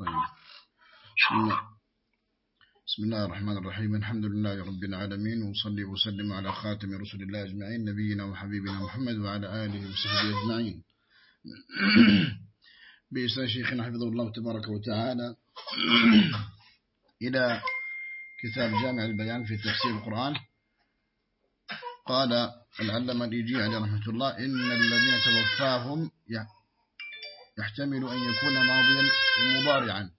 طيب. بسم الله. بسم الله الرحمن الرحيم. الحمد لله رب العالمين وصلي وسلم على خاتم رسول الله أجمعين نبينا وحبيبنا محمد وعلى آله وصحبه أجمعين. بإسان شيخنا حفظه الله تبارك وتعالى إلى كتاب جامع البيان في تفسير القرآن. قال العلم الإيجي عليه رحمة الله إن الذين توفاهم يحتمل أن يكون ماضيا ومضارعا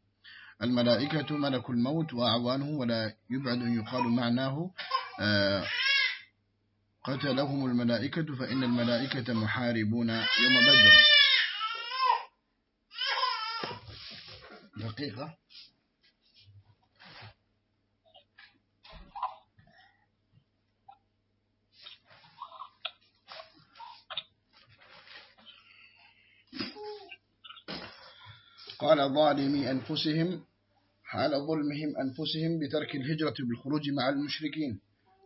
الملائكة ملك الموت وأعوانه ولا يبعد أن يقال معناه آه، قتلهم الملائكة فإن الملائكة محاربون يوم بدر. دقيقة. قال ظالمي أنفسهم حال ظلمهم أنفسهم بترك الهجرة بالخروج مع المشركين.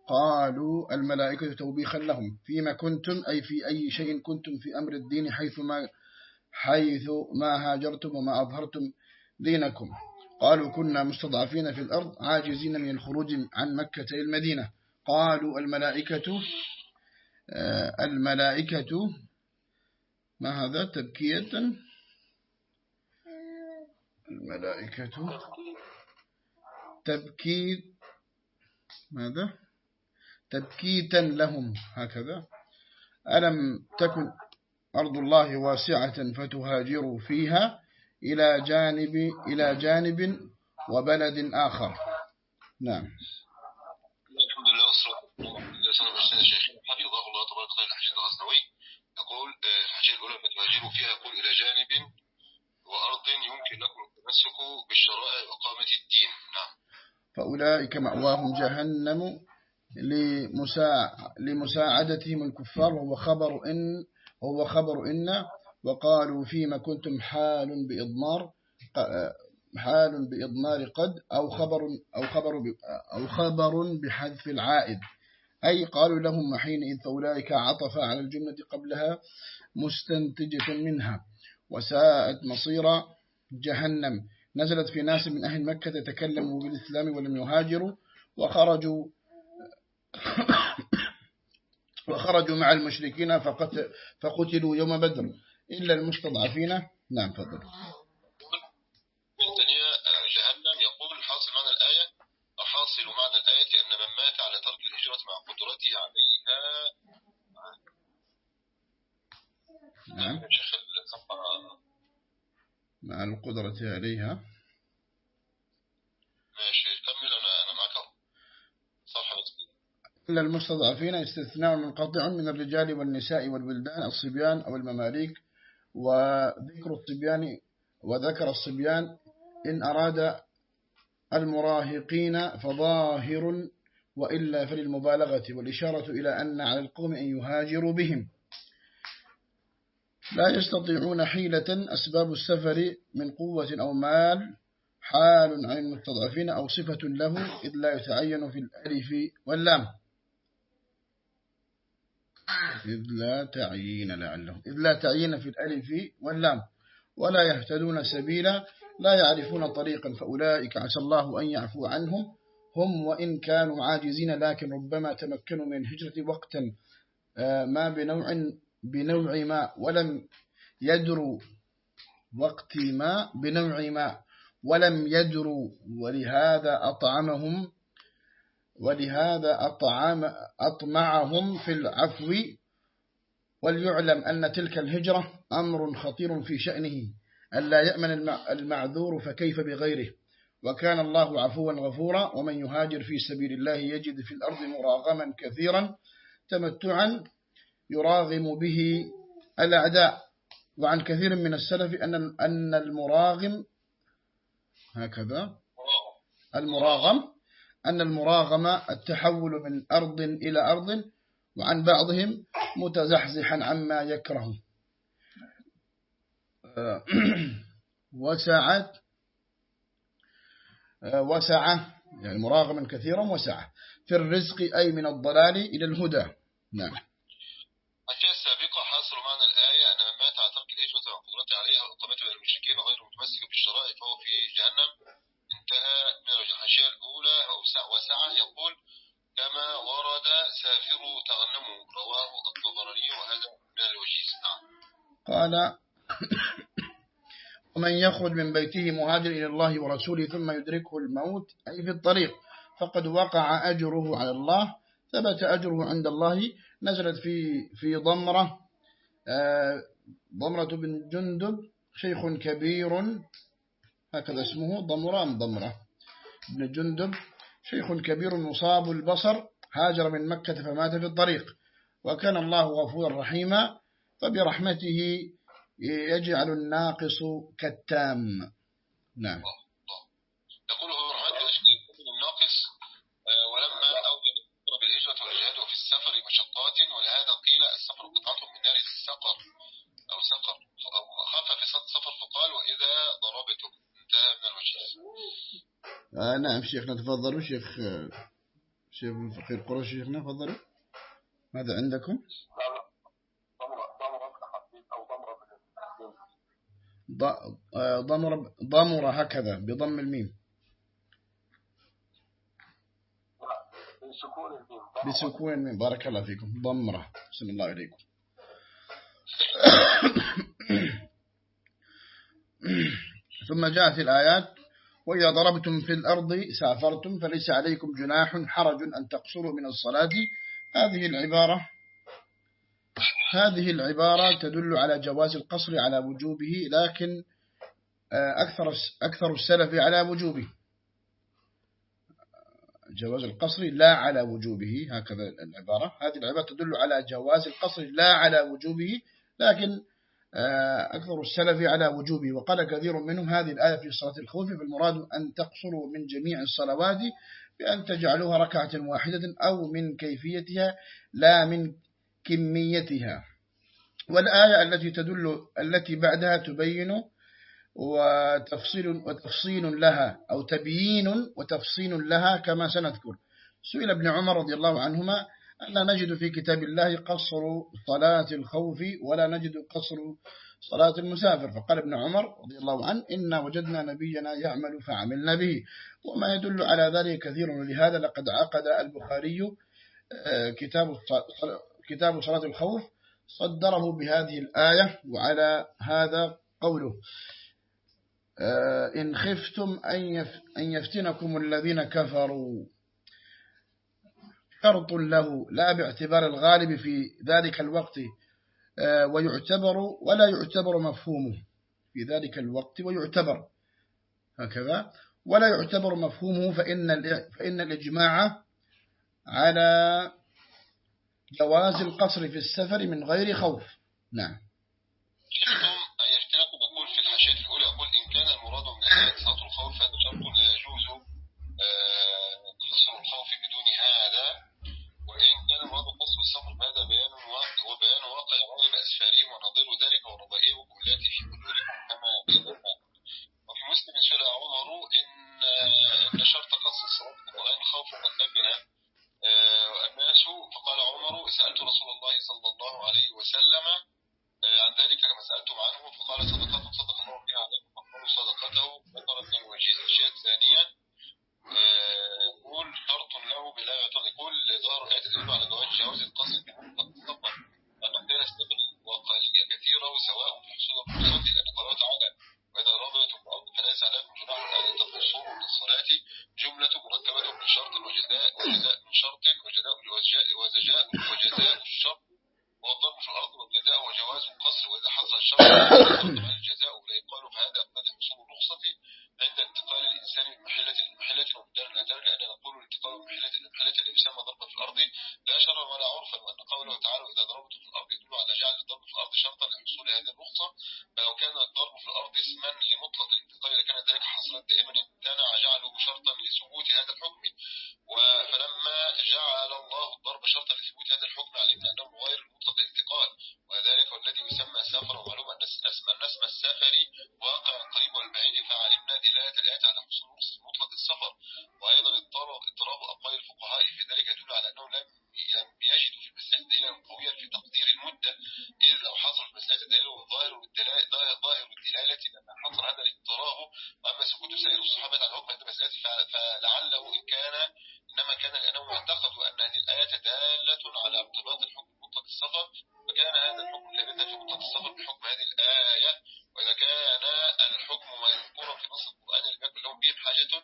قالوا الملائكة توبيخا لهم فيما كنتم أي في أي شيء كنتم في أمر الدين حيث ما, حيث ما هاجرتم وما أظهرتم دينكم. قالوا كنا مستضعفين في الأرض عاجزين من الخروج عن مكة إلى المدينة. قالوا الملائكة آه، الملائكة ما هذا؟ تبكية. الملائكة. تبكيت. ماذا؟ تبكيتا لهم هكذا. ألم تكن أرض الله واسعة فتهاجروا فيها إلى جانب إلى جانب وبلد آخر. نعم. الحمد لله والصلاة والسلام على الشيخ حفظه الله تبارك وتعالى الحجاج الغزنوي يقول آه، الحجاج الأولى فتهاجروا فيها يقول إلى جانب وأرض يمكن لكم التمسك بالشرائع وإقامة الدين. نعم. فأولئك مأواهم جهنم لمساعدتهم الكفار. وهو خبر إن وهو خبر إن وقالوا فيما كنتم حال بإضمار حال بإضمار قد أو خبر أو خبر أو خبر بحذف العائد. أي قالوا لهم حينئذ فأولئك عطف على الجملة قبلها مستنتجة منها. وساءت مصير جهنم. نزلت في ناس من أهل مكة تكلموا بالإسلام ولم يهاجروا وخرجوا وخرجوا مع المشركين فقتلوا يوم بدر. إلا المستضعفين. نعم فضل جهنم. يقول حاصل معنى الآية حاصل معنى الآية أن من مات على ترك الهجرة مع قدرته عليها نعم. مع القدرة عليها. ماشي كمل أنا أنا معك. صفحة إلا المستضعفين استثناء منقطع من الرجال والنساء والولدان الصبيان أو المماليك. وذكر الصبيان وذكر الصبيان إن أراد المراهقين فظاهر وإلا فللمبالغة والإشارة إلى أن على القوم أن يهاجروا بهم. لا يستطيعون حيلة أسباب السفر من قوة أو مال حال عن المستضعفين أو صفة له إذ لا يتعين في الألف واللام. إذ لا تعيين لعله إذ لا تعيين في الألف واللام. ولا يهتدون سبيلا لا يعرفون طريقا فأولئك عسى الله أن يعفو عنهم. هم وإن كانوا عاجزين لكن ربما تمكنوا من هجرة وقتا آه، ما بنوع بنوع ما ولم يدروا وقت ما بنوع ما ولم يدروا ولهذا أطعمهم ولهذا أطعم أطمعهم في العفو. وليعلم أن تلك الهجرة أمر خطير في شأنه ألا يأمن المعذور فكيف بغيره. وكان الله عفوا غفورا ومن يهاجر في سبيل الله يجد في الأرض مراغما كثيرا تمتعا. يراغم به الأعداء. وعن كثير من السلف أن أن المراغم هكذا المراغم أن المراغم التحول من أرض إلى أرض وعن بعضهم متزحزحا عما يكره وسعت وسعة يعني مراغما كثيرا وسعة في الرزق أي من الضلال إلى الهدى. نعم الشيء السابقة حاصل معنى الآية أن من مات على ترك الهجرة وقدرته عليها وإقامته المشركين غير بالشرائع فهو في جهنم. انتهى من الحاشية الأولى وسعى يقول كما ورد سافر تغنم رواه الطبراني وهذا من الوجيز قال ومن يخرج من بيته مهاجر إلى الله ورسوله ثم يدركه الموت أي في الطريق فقد وقع أجره على الله ثبت أجره عند الله نزلت في في ضمرة آه، ضمرة بن جندب شيخ كبير هكذا اسمه ضمرة أم ضمرة. بن جندب شيخ كبير مصاب البصر هاجر من مكة فمات في الطريق. وكان الله غفورا رحيما فبرحمته يجعل الناقص كالتام. نعم يقول هو الناقص آه، ولما أوجد بالهجرة والجهاد وفي السفر مشقات ولهذا قيل السفر قطعة من نار السقر أو سقر خف في سفر فقال وإذا ضربتم انتهى من الوجه آه نعم شيخنا تفضلوا. شيخ شيخ فقير قرش شيخنا تفضلوا. ماذا عندكم؟ ضمر ضمر هكذا بضم الميم. بسكون الميم. بارك الله فيكم. ضمرة. بسم الله عليكم. ثم جاءت الآيات. وإذا ضربتم في الأرض سافرتم فليس عليكم جناح حرج أن تقصروا من الصلاة. هذه العبارة هذه العبارة تدل على جواز القصر على وجوبه لكن آه، أكثر أكثر السلف على وجوبه. جواز القصر لا على وجوبه هكذا العبارة. هذه العبارة تدل على جواز القصر لا على وجوبه لكن أكثر السلف على وجوبه. وقال كثير منهم هذه الآية في صلاة الخوف فالمراد أن تقصروا من جميع الصلوات بأن تجعلوها ركعة واحدة أو من كيفيتها لا من كميتها. والآية التي تدل التي بعدها تبين وتفصيل وتفصيل لها أو تبيين وتفصيل لها كما سنذكر. سئل ابن عمر رضي الله عنهما ألا نجد في كتاب الله قصر صلاة الخوف ولا نجد قصر صلاة المسافر. فقال ابن عمر رضي الله عنه إنا وجدنا نبينا يعمل فعملنا به. وما يدل على ذلك كثير. ولهذا لقد عقد البخاري آه، كتاب كتاب صلاة الخوف صدره بهذه الآية وعلى هذا قوله. آه، إن خفتم أن يفتنكم الذين كفروا. شرط له لا باعتبار الغالب في ذلك الوقت آه، ويعتبر ولا يعتبر مفهومه في ذلك الوقت ويعتبر. هكذا. ولا يعتبر مفهومه فإن فإن الإجماع على جواز القصر في السفر من غير خوف. نعم. إذ لو حصل مسألة دليل ظاهر الدلالة ظاهر الدلالة لما فكان هذا الحكم ثابتا في مطلق السفر بحكم هذه الآية وإذا كان الحكم مذكورا في نص القرآن لم يكن لهم به حاجة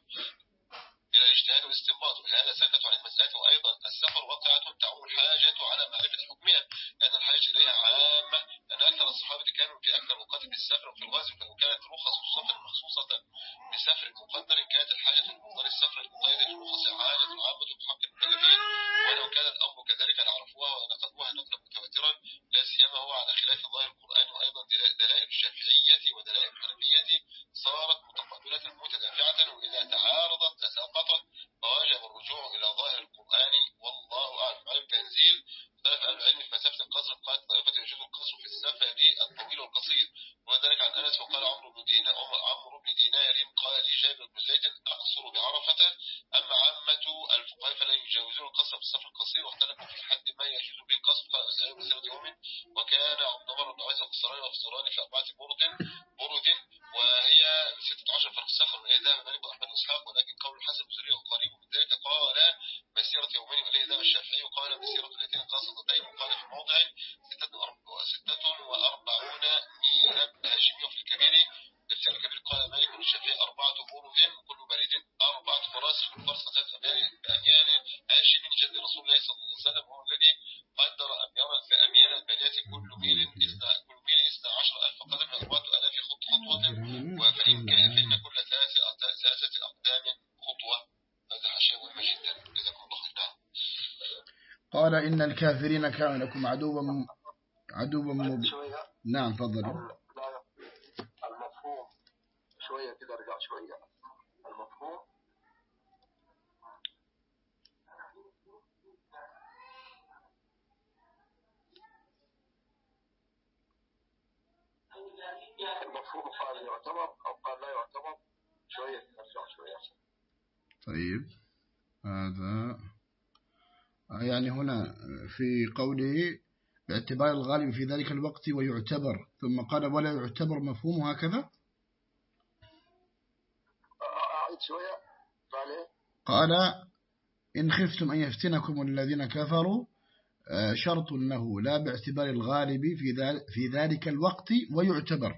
إلى الاجتهاد والاستنباط ولهذا سكتوا عن المسألة وأيضا السفر واقعة تعم الحاجة على معرفة حكمها. لأن الحاجة إليها عامة. لأن أكثر الصحابة كانوا في أكثر الأوقات بالسفر وفي الغزو فلو كانت رخص السفر مخصوصة بسفر مقدر كانت الحاجة لمقدار السفر المقيد للرخص حاجة عامة بحق المكلفين ولو كان الأمر كذلك لعرفوها ونقضوها نقلا متواترا لا سيما هو على خلاف ظاهر القرآن وأيضا دلائل الشافعية ودلائل الحنفية صارت متقابلة متدافعة وإذا تعارضت تساقطت فواجب الرجوع إلى ظاهر القرآن والله أعلم. على التنزيل أهل العلم في مسافة القصر قالت طائفة يجوز القصر في السفر الطويل والقصير. وذلك عن أنس وقال عمرو بن دينار عمرو بن دينار قال لي جابر بن زيد أقصر بعرفة أما عامة الفقهاء فلا يجاوزون القصر في السفر القصير واختلفوا في حد ما يجوز به القصر قال مسألة مسيرة يوم وكان عبد عمر بن عيسى قصران وقصران في أربعة برد برد وهي 16 فرق السفر من ذهب مالك وأحمد وإسحاق ولكن قول الحسن بن وقريب من ذلك قال مسيرة يومين وإليه ذهب الشافعي. وقال مسيرة الاثنين قاصدتين وقال في موضع ستة وأربعون ميلا هاشمية في الكبير في الكبير قال مالك الشافعي أربعة برد كل بريد أربعة فراس كل فرس ثلاث أميال هاشم جد رسول الله صلى الله عليه وسلم هو الذي قدر أميال أميال البليات كل ميل إثنى كل ميل إثنى عشر ألف قدم أربعة ألاف خطوة وفإن كان فإن كل ثلاثة أقدام خطوة. هذا حاشية مهمة جدا. جزاكم الله خير قال إن الكافرين كانوا لكم عدوا عدوا مبين نعم تفضل المفهوم شوية كده ارجع شوية المفهوم. المفهوم قال يعتبر أو قال لا يعتبر شوية أرجع شوية طيب. هذا يعني هنا في قوله باعتبار الغالب في ذلك الوقت ويعتبر ثم قال ولا يعتبر مفهوم هكذا؟ شوية. قال قال إن خفتم أن يفتنكم الذين كفروا شرط له لا باعتبار الغالب في ذلك الوقت ويعتبر.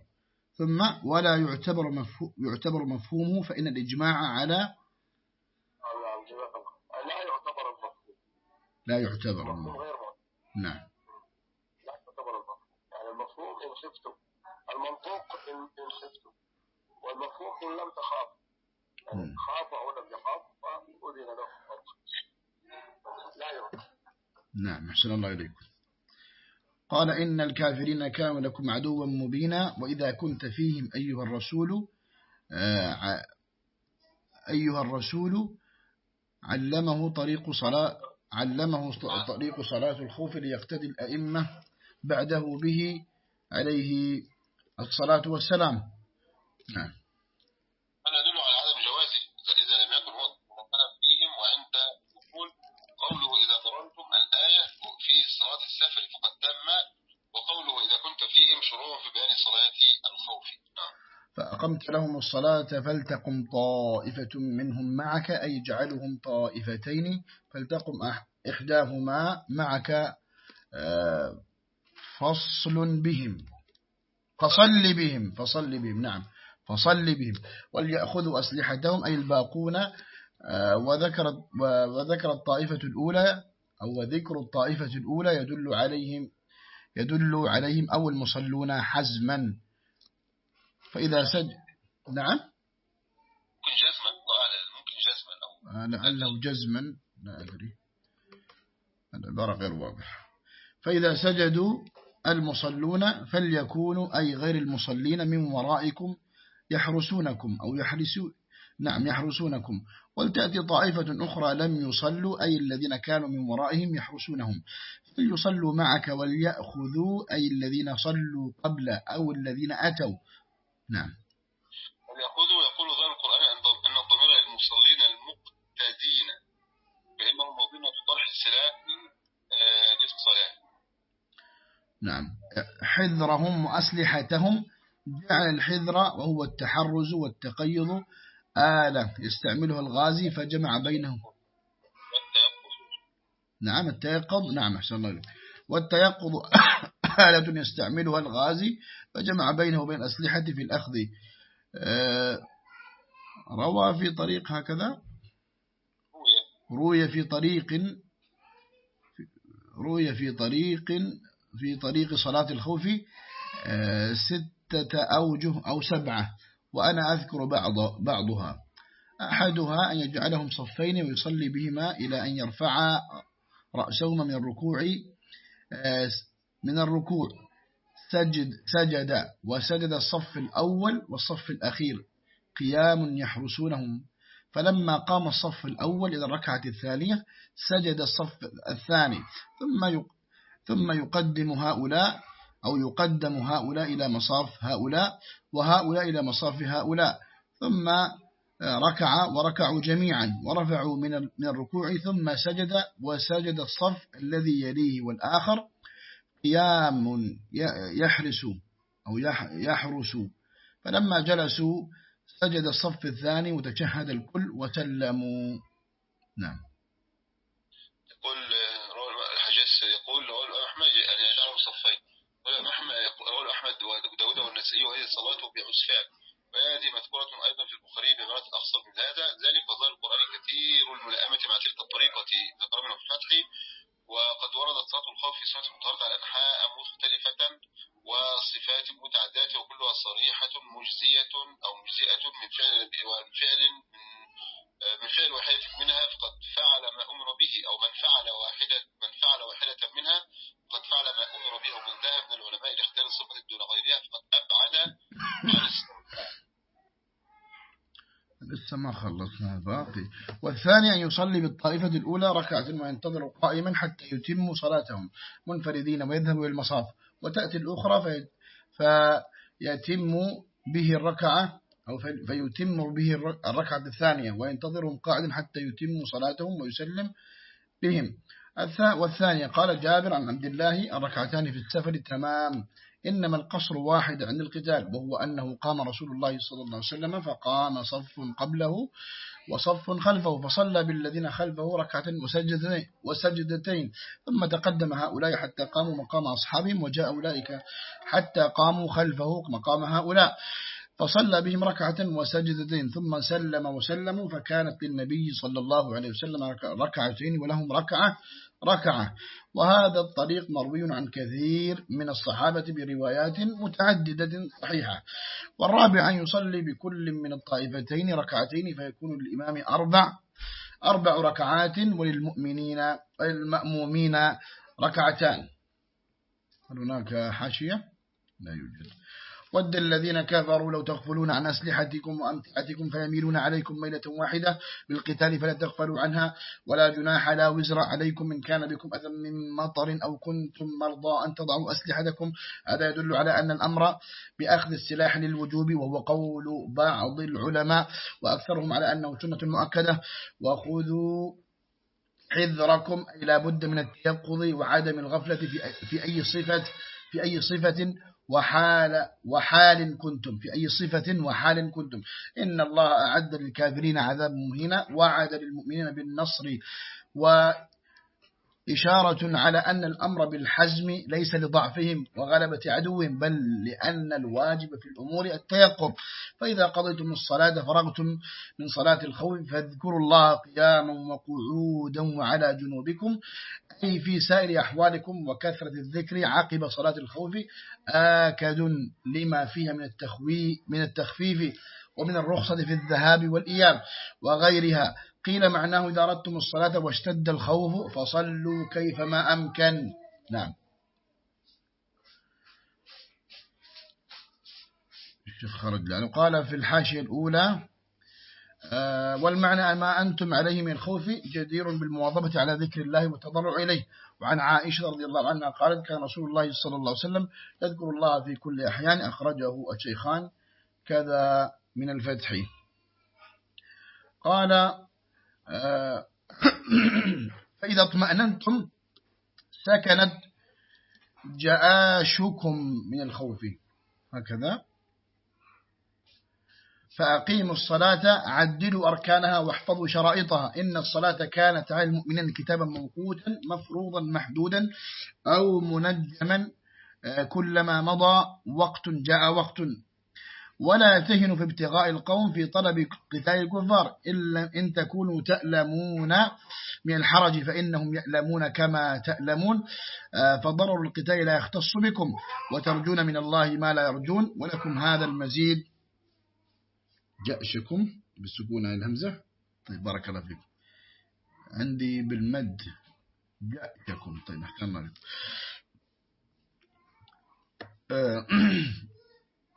ثم ولا يعتبر مفهوم يعتبر مفهومه فإن الإجماع على لا يعتبر المفهوم. لا يعتبر. المفهوم نعم. لا يعتبر المفهوم. يعني المفهوم إن خفتم. المنطوق إن, خفتم. والمفهوم إن لم تخاف خاف أو لم يخاف فأذن له. لا يعتبر نعم أحسن الله إليكم. قال إن الكافرين كانوا لكم عدوا مبينا وإذا كنت فيهم أيها الرسول أيها الرسول علمه طريق صلاة علمه طريق صلاة الخوف ليقتدي الأئمة بعده به عليه الصلاة والسلام. نعم هذا يدل على عدم جوازه إذا لم يكن هو مطلب فيهم وعند دخول قوله إذا ضررتم الآية في صلاة السفر فقد تم وقوله إذا كنت فيهم شروع في بيان صلاة الخوف نعم فأقمت لهم الصلاة فلتقم طائفة منهم معك أي جعلهم طائفتين فلتقم إحداهما معك فصل بهم. فصل بهم فصل بهم نعم فصل بهم. وليأخذوا أسلحتهم أي الباقون وذكر وذكر الطائفة الأولى أو ذكر الطائفة الأولى يدل عليهم يدل عليهم أو المصلون حزما. فإذا سج نعم؟ ممكن جزما ممكن جزما أو لعله جزما. لا أدري. العبارة غير واضحة. فإذا سجدوا المصلون فليكونوا أي غير المصلين من ورائكم يحرسونكم أو يحرسوا نعم يحرسونكم. ولتأتي طائفة أخرى لم يصلوا أي الذين كانوا من ورائهم يحرسونهم. فليصلوا معك وليأخذوا أي الذين صلوا قبل أو الذين أتوا. نعم. وليأخذوا يقول ظاهر القرآن أن الضمير للمصلين المقتدين فإنهم في طرح السلاح للصلاة نعم. حذرهم وأسلحتهم جعل الحذر وهو التحرز والتقيض آلة يستعملها الغازي فجمع بينهم. نعم التيقظ. نعم أحسن الله والتيقظ. آلة يستعملها الغازي فجمع بينه وبين أسلحة في الأخذ. آه، روى في طريق هكذا؟ روي في طريق روي في طريق في طريق صلاة الخوف آه، ستة أوجه أو سبعة وأنا أذكر بعض بعضها. أحدها أن يجعلهم صفين ويصلي بهما إلى أن يرفع رأسهما من الركوع آه، من الركوع. سجد, سجد وسجد الصف الأول والصف الأخير. قيام يحرسونهم. فلما قام الصف الأول إلى الركعة الثانية سجد الصف الثاني. ثم ثم يقدم هؤلاء أو يقدم هؤلاء إلى مصاف هؤلاء وهؤلاء إلى مصاف هؤلاء. ثم ركع وركعوا جميعا ورفعوا من من الركوع. ثم سجد وسجد الصف الذي يليه والآخر. قيام يحرس أو يحرس. فلما جلسوا سجد الصف الثاني وتشهد الكل وسلموا. نعم. يقول الحجاج يقول أحمد أن يجعلهم صفين. رواه أحمد وداود والنسائي وهي الصلاة بعسفان وهذه مذكورة أيضا في البخاري بعبارة أخصر من هذا. ذلك وظهر القرآن كثير الملائمة مع تلك الطريقة ذكر منه في الفتح. وقد وردت صلاة الخوف في سنة مطهرة على أنحاء مختلفة وصفات متعددة وكلها صريحة مجزية أو مجزئة من فعل من فعل من فعل واحدة منها فقد فعل ما أمر به أو من فعل واحدة من فعل واحدة منها فقد فعل ما أمر به ومن ذهب من العلماء لاختيار الصفة دون غيرها فقد أبعد عن لسه ما خلصنا الباقي. والثاني أن يصلي بالطائفة الأولى ركعة وينتظر قائما حتى يتم صلاتهم منفردين ويذهب إلى المصاف. وتأتي الأخرى في فيتم به الركعة أو فيتم به الركعة الثانية وينتظرهم قاعدا حتى يتم صلاتهم ويسلم بهم. والثانية قال جابر عن عبد الله الركعتان في السفر تمام. إنما القصر واحد عند القتال وهو أنه قام رسول الله صلى الله عليه وسلم فقام صف قبله وصف خلفه فصلى بالذين خلفه ركعة وسجدتين, وسجدتين. ثم تقدم هؤلاء حتى قاموا مقام أصحابهم وجاء أولئك حتى قاموا خلفه مقام هؤلاء. فصلى بهم ركعة وسجدتين ثم سلم وسلموا فكانت للنبي صلى الله عليه وسلم ركعتين ولهم ركعة. ركعة. وهذا الطريق مروي عن كثير من الصحابة بروايات متعددة صحيحة. والرابع أن يصلي بكل من الطائفتين ركعتين فيكون للإمام أربع. أربع ركعات وللمؤمنين المأمومين ركعتان. هل هناك حاشية؟ لا يوجد. ود الذين كفروا لو تغفلون عن أسلحتكم وأمتعتكم فيميلون عليكم ميلة واحدة بالقتال فلا تغفلوا عنها ولا جناح لا وزر عليكم من كان بكم أذى من مطر أو كنتم مرضى أن تضعوا أسلحتكم. هذا يدل على أن الأمر بأخذ السلاح للوجوب وهو قول بعض العلماء وأكثرهم على أنه سنة مؤكدة. وخذوا حذركم إلى بد من التيقظ وعدم الغفلة في أي صفة في أي صفة وحال وحال كنتم في أي صفة وحال كنتم. إن الله أعد للكافرين عذاب مهينا وعد للمؤمنين بالنصر إشارة على أن الأمر بالحزم ليس لضعفهم وغلبة عدوهم بل لأن الواجب في الأمور التيقظ. فإذا قضيتم الصلاة فرغتم من صلاة الخوف فاذكروا الله قياما وقعودا وعلى جنوبكم أي في سائر أحوالكم وكثرة الذكر عقب صلاة الخوف آكد لما فيها من التخوي من التخفيف ومن الرخصة في الذهاب والإياب وغيرها. قيل معناه إذا أردتم الصلاة واشتد الخوف فصلوا كيفما أمكن. نعم. الشيخ خرج. لعنه قال في الحاشية الأولى آه، والمعنى ما أنتم عليه من الخوف جدير بالمواظبة على ذكر الله والتضرع إليه. وعن عائشة رضي الله عنها قالت كان رسول الله صلى الله عليه وسلم يذكر الله في كل أحيان أخرجه الشيخان كذا من الفتح. قال فإذا اطمأننتم سكنت جآشكم من الخوف. هكذا. فأقيموا الصلاة عدلوا أركانها واحفظوا شرائطها. إن الصلاة كانت على المؤمنين كتابا موقوتا مفروضا محدودا أو منجما آه، كلما مضى وقت جاء وقت. ولا تهنوا في ابتغاء القوم في طلب قتال الكفار. إلا إن تكونوا تألمون من الحرج فإنهم يألمون كما تألمون. آه، فضرر القتال لا يختص بكم وترجون من الله ما لا يرجون. ولكم هذا المزيد جأشكم بالسكون على الهمزة. طيب بارك الله فيكم. عندي بالمد جأشكم طيب نحكمل آه،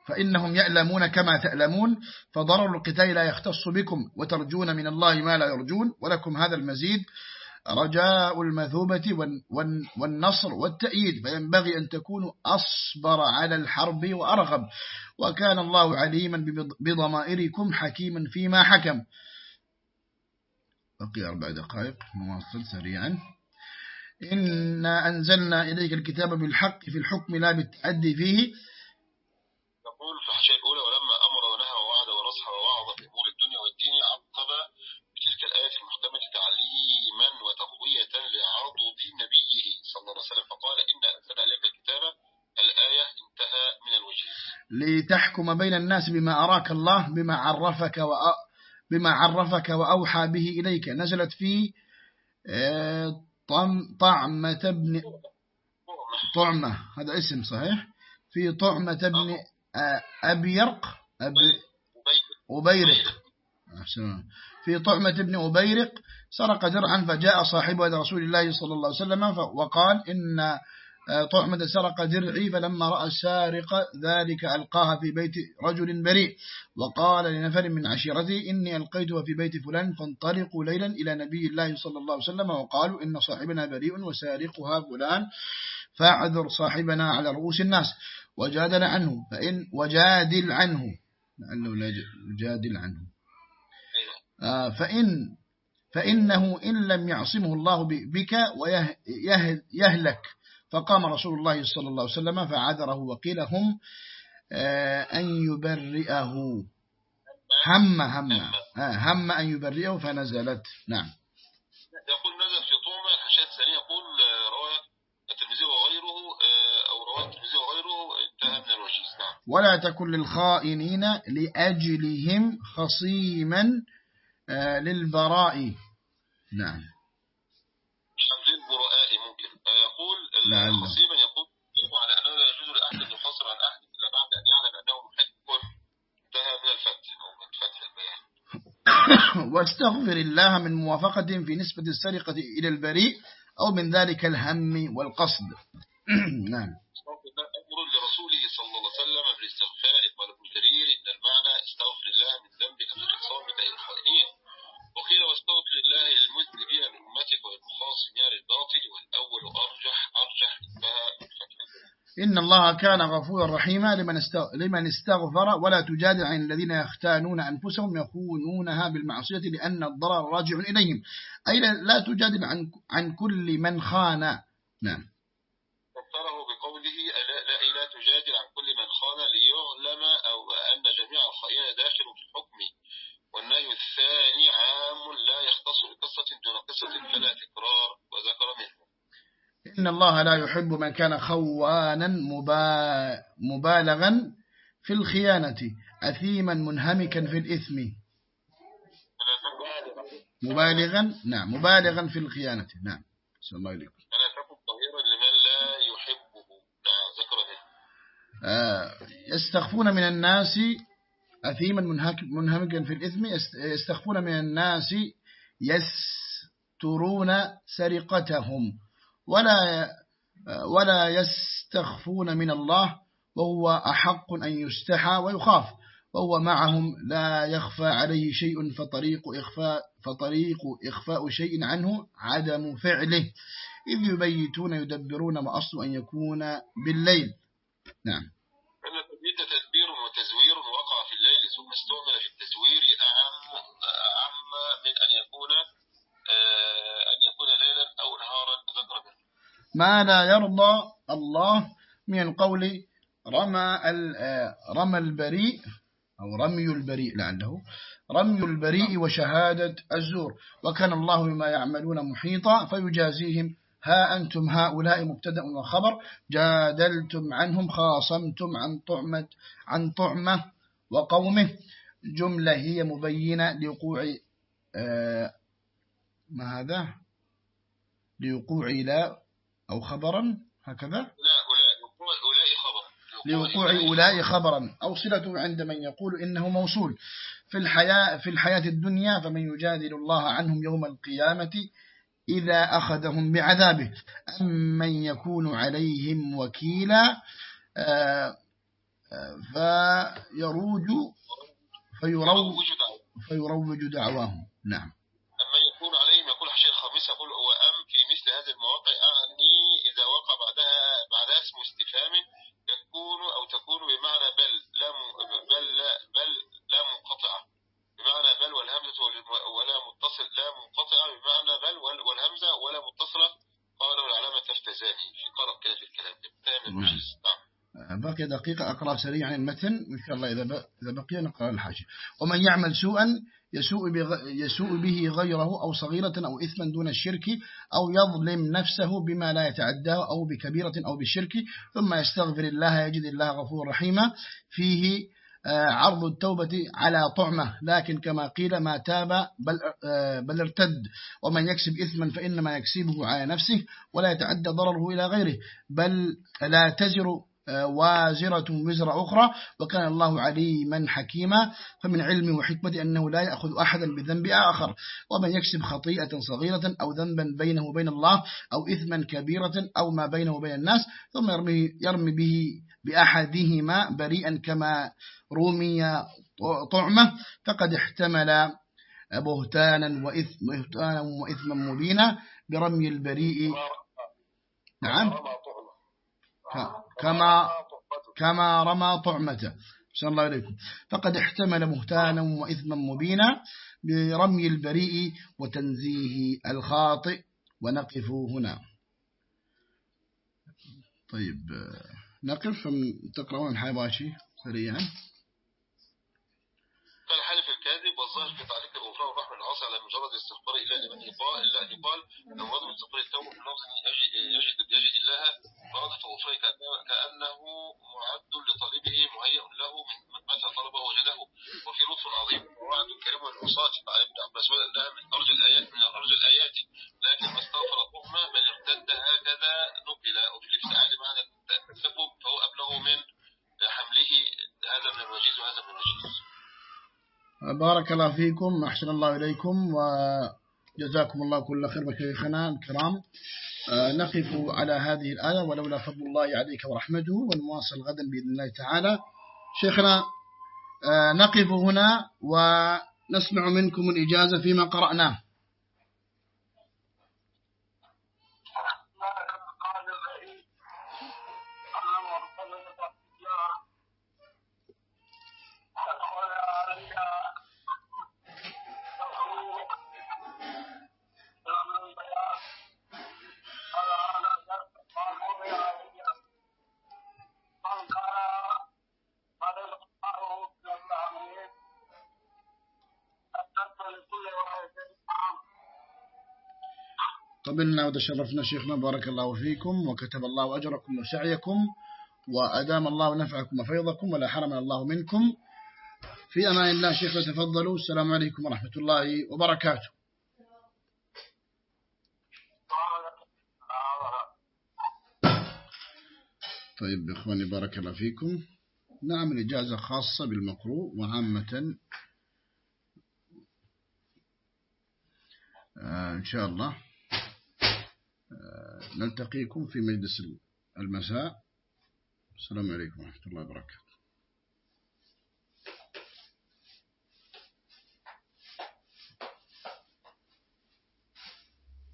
فإنهم يألمون كما تألمون فضرر القتال لا يختص بكم وترجون من الله ما لا يرجون ولكم هذا المزيد رجاء المثوبة والنصر والتأييد فينبغي أن تكونوا أصبر على الحرب وأرغب. وكان الله عليما بضمائركم حكيما فيما حكم. بقي أربع دقائق نواصل سريعا. إنا أنزلنا إليك الكتاب بالحق في الحكم لا بالتعدي فيه. نقول في الحاشية الأولى ولما أمر ونهى ووعد ونصح ووعظ في أمور الدنيا والدين عقب بتلك الآيات المحكمة تعليما وتقوية لعضد نبيه صلى الله عليه وسلم فقال إن أنزلنا إليك الكتاب الآية انتهى من الوجه. لتحكم بين الناس بما أراك الله بما عرفك وأ... بما عرفك وأوحى به إليك. نزلت في آه، طعمة ابن طعمة. هذا اسم صحيح. في طعمة ابن أبيرق أبيرق. في طعمة ابن أبيرق سرق درعا فجاء صاحبه إلى رسول الله صلى الله عليه وسلم وقال إن طعمة سرق درعي فلما رأى السارق ذلك ألقاها في بيت رجل بريء وقال لنفر من عشيرته إني ألقيتها في بيت فلان فانطلقوا ليلا إلى نبي الله صلى الله عليه وسلم وقالوا إن صاحبنا بريء وسارقها فلان فاعذر صاحبنا على رؤوس الناس. وجادل عنه فإن وجادل عنه لأنه لا جادل عنه. آه، فإن فإنه إن لم يعصمه الله بك ويهلك فقام رسول الله صلى الله عليه وسلم فعذره وقيل هم آه، أن يبرئه. هم هم آه، هم أن يبرئه فنزلت. نعم. يقول نزل في طومة الحاشية الثانية يقول آه، روى الترمذي وغيره أو روى الترمذي وغيره انتهى من الوجيز نعم. ولا تكن للخائنين لأجلهم خصيما للبراء. نعم. لعله خصيبا يقول على أنه لا يجوز لأحد أن يفصل عن أحد إلا بعد أن يعلم أنه محق انتهى من الفتح أو من فتح البيان. واستغفر الله من موافقة في نسبة السرقة إلى البريء. أو من ذلك الهم والقصد. نعم. الله من أمتك للباطل والأول أرجح أرجح إن الله كان غفورا رحيما لمن استغفر ولا تجادل عن الذين يختانون أنفسهم يخونونها بالمعصية لأن الضرر راجع إليهم. أي لا تجادل عن عن كل من خان. نعم. فسره بقوله لا, لا تجادل عن كل من خان ليعلم أو أن جميع الخائنين داخل في الحكم. والنهي الثاني عام لا يختص بقصة دون قصة فلا تكرار وذكر منه. إن الله لا يحب من كان خوانا مبالغا في الخيانة أثيما منهمكا في الإثم. مبالغا نعم مبالغا في الخيانة نعم. صلى الله عليكم آه يستخفون من الناس أثيما منهمكا في الإثم يستخفون من الناس يسترون سرقتهم. ولا ولا يستخفون من الله وهو أحق أن يستحى ويخاف وهو معهم لا يخفى عليه شيء فطريق إخفاء, فطريق إخفاء شيء عنه عدم فعله. إذ يبيتون يدبرون ما أصل أن يكون بالليل. نعم. ما لا يرضى الله من القول رمى رمى البريء أو رمي البريء لعله. رمي البريء وشهادة الزور. وكان الله بما يعملون محيطا فيجازيهم. ها أنتم هؤلاء مبتدأ وخبر. جادلتم عنهم خاصمتم عن طعمة, عن طعمة وقومه. جملة هي مبينة لوقوع آه ما هذا؟ لوقوع لا أو خبرا هكذا؟ لا أولاء خبر لوقوع أولاء خبرا. أو صلته عند من يقول إنه موصول. في الحياة, في الحياة الدنيا فمن يجادل الله عنهم يوم القيامة إذا أخذهم بعذابه. أم من يكون عليهم وكيلا آه، آه، فيروج فيروج فيروج دعواهم. نعم. أما يكون عليهم يقول حشي الخامس يقول هو أم في مثل هذه المواقع إذا وقع بعدها بعدها اسم استفهام يكون أو تكون بمعنى بل لا بل لا بل لا منقطعة بمعنى بل والهمزة ولا متصل لا منقطعة بمعنى بل والهمزة ولا متصلة. قالوا العلامة تفتزاني. في طرف كده في الكلام. نعم. بقي دقيقة أقرأ سريعا المتن إن شاء الله إذا بقي نقرأ الحاجة. ومن يعمل سوءا يسوء, به غيره أو صغيرة أو إثما دون الشرك أو يظلم نفسه بما لا يتعداه أو بكبيرة أو بالشرك ثم يستغفر الله يجد الله غفور رحيما فيه آه، عرض التوبة على طعمة لكن كما قيل ما تاب بل, آه، بل ارتد. ومن يكسب إثما فإنما يكسبه على نفسه ولا يتعدى ضرره إلى غيره. بل لا تزر وازرة وزر أخرى وكان الله عليما حكيما فمن علم وحكمة أنه لا يأخذ أحدا بذنب آخر. ومن يكسب خطيئة صغيرة أو ذنبا بينه وبين الله أو إثما كبيرة أو ما بينه وبين الناس ثم يرمي, يرمي به بأحدهما بريئا كما رومي طعمه فقد احتمل بهتانا وإثما وإثما مبينا برمي البريء. نعم. كما كما رمى طعمته. صلى الله عليكم. فقد احتمل مهتانا وإثما مبينا برمي البريء وتنزيه الخاطئ ونقف هنا. طيب نقف. تقرؤون الحيباشي سريعا. الحلف الكاذب والظاهر في تعليق الغفران والرحمة العاصي على مجرد الاستغفار إلا لمن يقال إلا أن يقال لو رضوا استغفار التوبة في لفظ يجد يجد الله فرضت غفرانه كأنه معد لطالبه مهيئ له من متى طلبه وجده. وفي لطف عظيم. ووعد كريم للعصاة عن ابن عباس أنها من أرجى الآيات من أرجى الآيات. لكن ما استغفر طهمة بل ارتد هكذا بارك الله فيكم أحسن الله إليكم وجزاكم الله كل خير مشايخنا الكرام. آه، نقف على هذه الآية ولولا فضل الله عليك ورحمته ونواصل غدا بإذن الله تعالى. شيخنا آه، نقف هنا ونسمع منكم الإجازة فيما قرأناه. قبلنا وتشرفنا شيخنا بارك الله فيكم وكتب الله أجركم وسعيكم وأدام الله نفعكم وفيضكم ولا حرم الله منكم. في أمان الله شيخنا تفضلوا. السلام عليكم ورحمة الله وبركاته. طيب إخواني بارك الله فيكم. نعمل إجازة خاصة بالمقروء وعامة. آه، إن شاء الله. نلتقيكم في مجلس المساء. السلام عليكم ورحمة الله وبركاته.